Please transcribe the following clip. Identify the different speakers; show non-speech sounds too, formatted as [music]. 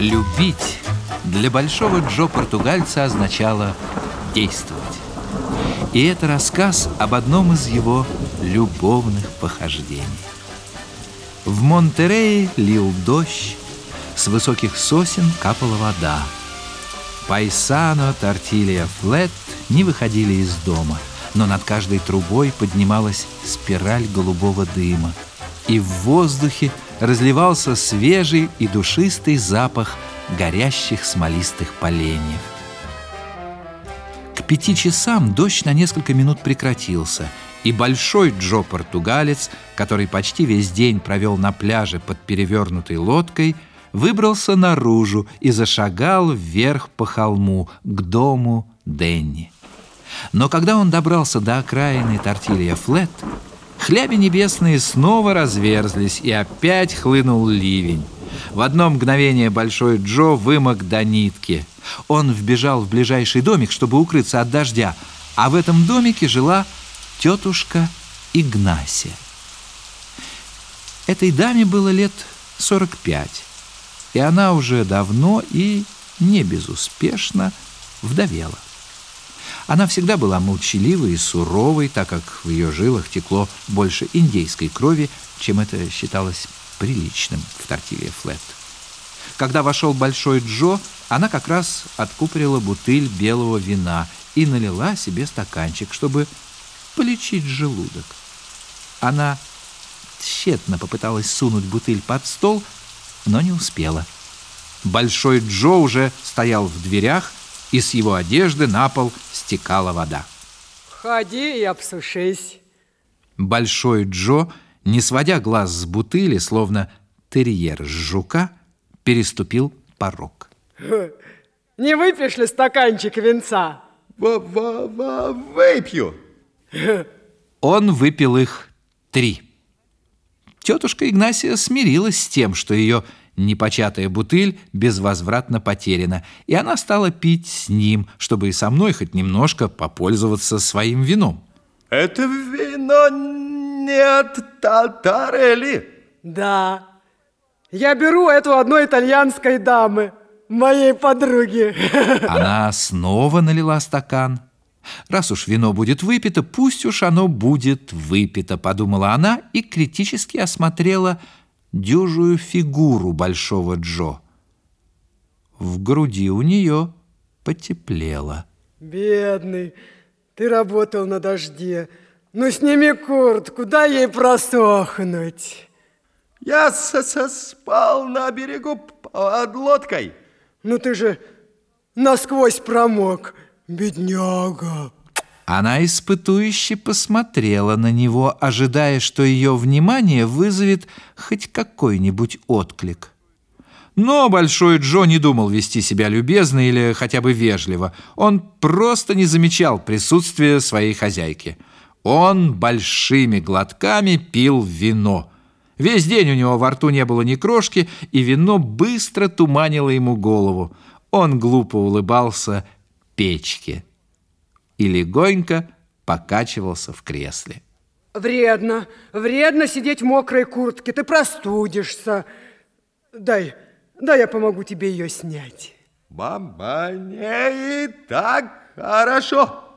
Speaker 1: Любить для большого Джо португальца означало действовать. И это рассказ об одном из его любовных похождений. В Монтерее лил дождь, с высоких сосен капала вода. Пайсано, Тортилья, Флет не выходили из дома, но над каждой трубой поднималась спираль голубого дыма, и в воздухе разливался свежий и душистый запах горящих смолистых поленьев. К пяти часам дождь на несколько минут прекратился, и большой Джо-португалец, который почти весь день провел на пляже под перевернутой лодкой, выбрался наружу и зашагал вверх по холму к дому Денни. Но когда он добрался до окраины Тортилья Флет, хляби небесные снова разверзлись, и опять хлынул ливень. В одно мгновение Большой Джо вымок до нитки. Он вбежал в ближайший домик, чтобы укрыться от дождя, а в этом домике жила тетушка Игнасия. Этой даме было лет 45, и она уже давно и не безуспешно вдовела. Она всегда была молчаливой и суровой, так как в ее жилах текло больше индейской крови, чем это считалось приличным в тортилье флет. Когда вошел Большой Джо, она как раз откупорила бутыль белого вина и налила себе стаканчик, чтобы полечить желудок. Она тщетно попыталась сунуть бутыль под стол, но не успела. Большой Джо уже стоял в дверях, и с его одежды на пол стекала вода.
Speaker 2: Ходи и обсушись.
Speaker 1: Большой Джо, не сводя глаз с бутыли, словно терьер с жука, переступил порог. [laughs]
Speaker 2: Не выпьешь ли стаканчик венца?
Speaker 3: Выпью. [laughs]
Speaker 1: Он выпил их три. Тетушка Игнасия смирилась с тем, что ее непочатая бутыль безвозвратно потеряна, и она стала пить с ним, чтобы и со мной хоть немножко попользоваться своим вином.
Speaker 3: Это вино не от Татарели?
Speaker 2: Да. Я беру эту одной итальянской дамы, моей подруги. [laughs]
Speaker 1: Она снова налила стакан. Раз уж вино будет выпито, пусть уж оно будет выпито, подумала она и критически осмотрела дюжую фигуру Большого Джо. В груди у нее потеплело.
Speaker 2: Бедный, ты работал на дожде. Ну, сними куртку, дай ей просохнуть.
Speaker 3: Я с -с спал на берегу под лодкой.
Speaker 2: Ну, ты же насквозь промок, бедняга.
Speaker 1: Она испытующе посмотрела на него, ожидая, что ее внимание вызовет хоть какой-нибудь отклик. Но Большой Джо не думал вести себя любезно или хотя бы вежливо. Он просто не замечал присутствия своей хозяйки. Он большими глотками пил вино. Весь день у него во рту не было ни крошки, и вино быстро туманило ему голову. Он глупо улыбался печке и легонько покачивался в кресле.
Speaker 2: Вредно, вредно сидеть в мокрой куртке, ты простудишься. Дай, дай я помогу тебе ее снять.
Speaker 3: Мама, не и так хорошо.